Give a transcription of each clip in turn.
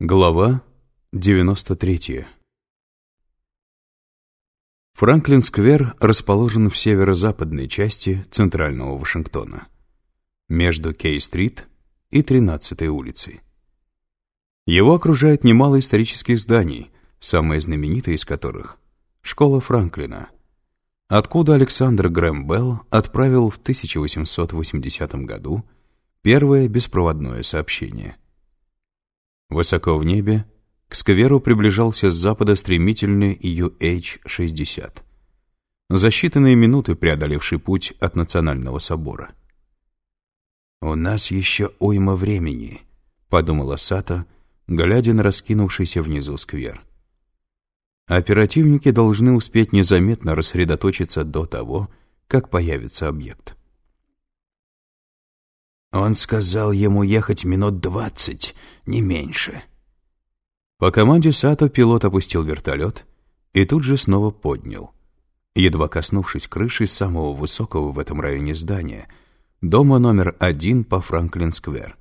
Глава 93 Франклин-сквер расположен в северо-западной части центрального Вашингтона, между Кей-стрит и 13-й улицей. Его окружает немало исторических зданий, самое знаменитое из которых — школа Франклина, откуда Александр Грэм Белл отправил в 1880 году первое беспроводное сообщение — Высоко в небе к скверу приближался с запада стремительный UH-60, за считанные минуты преодоливший путь от Национального собора. «У нас еще уйма времени», — подумала Сата, глядя на раскинувшийся внизу сквер. Оперативники должны успеть незаметно рассредоточиться до того, как появится объект. Он сказал ему ехать минут двадцать, не меньше. По команде Сато пилот опустил вертолет и тут же снова поднял. Едва коснувшись крыши самого высокого в этом районе здания, дома номер один по Франклин-сквер,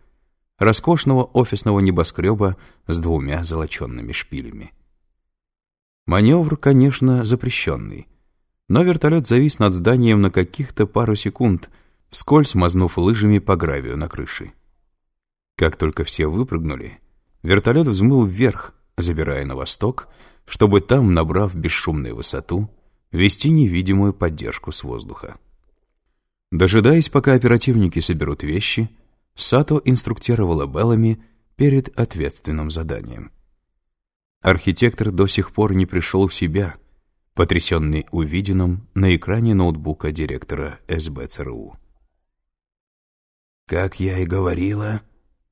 роскошного офисного небоскреба с двумя золоченными шпилями. Маневр, конечно, запрещенный, но вертолет завис над зданием на каких-то пару секунд — вскользь мазнув лыжами по гравию на крыше. Как только все выпрыгнули, вертолет взмыл вверх, забирая на восток, чтобы там, набрав бесшумную высоту, вести невидимую поддержку с воздуха. Дожидаясь, пока оперативники соберут вещи, Сато инструктировала Беллами перед ответственным заданием. Архитектор до сих пор не пришел в себя, потрясенный увиденным на экране ноутбука директора СБ ЦРУ. Как я и говорила,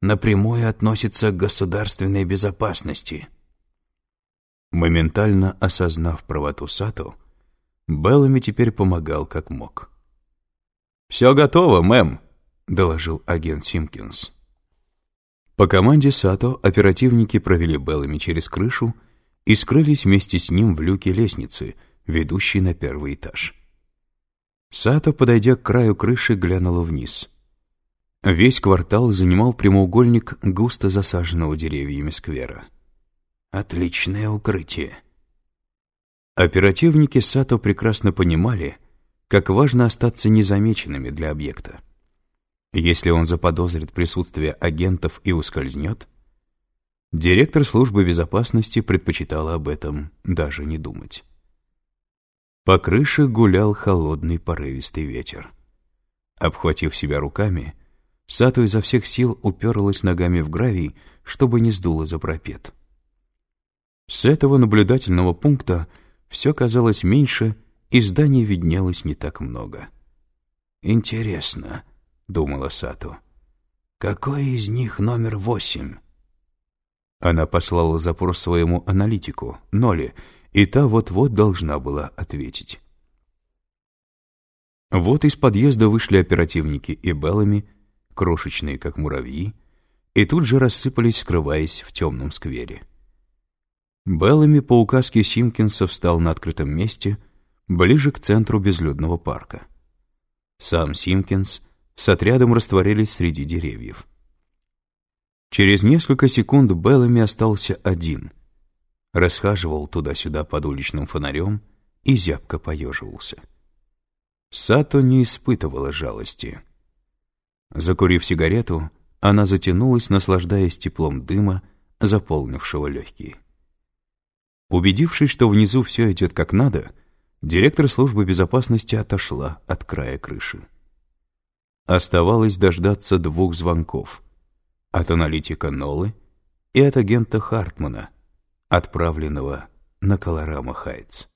напрямую относится к государственной безопасности. Моментально осознав правоту Сато, Беллами теперь помогал как мог. «Все готово, мэм», — доложил агент Симкинс. По команде Сато оперативники провели Беллами через крышу и скрылись вместе с ним в люке лестницы, ведущей на первый этаж. Сато, подойдя к краю крыши, глянула вниз. Весь квартал занимал прямоугольник густо засаженного деревьями сквера. Отличное укрытие. Оперативники Сато прекрасно понимали, как важно остаться незамеченными для объекта. Если он заподозрит присутствие агентов и ускользнет, директор службы безопасности предпочитала об этом даже не думать. По крыше гулял холодный порывистый ветер. Обхватив себя руками, Сато изо всех сил уперлась ногами в гравий, чтобы не сдуло за пропет. С этого наблюдательного пункта все казалось меньше, и зданий виднелось не так много. «Интересно», — думала Сато, — «какой из них номер восемь?» Она послала запрос своему аналитику, Ноли, и та вот-вот должна была ответить. Вот из подъезда вышли оперативники и Беллами, крошечные, как муравьи, и тут же рассыпались, скрываясь в темном сквере. Беллами по указке Симкинса встал на открытом месте, ближе к центру безлюдного парка. Сам Симкинс с отрядом растворились среди деревьев. Через несколько секунд Беллами остался один. Расхаживал туда-сюда под уличным фонарем и зябко поеживался. Сато не испытывала жалости — Закурив сигарету, она затянулась, наслаждаясь теплом дыма, заполнившего легкие. Убедившись, что внизу все идет как надо, директор службы безопасности отошла от края крыши. Оставалось дождаться двух звонков — от аналитика Нолы и от агента Хартмана, отправленного на Колорама Хайтс.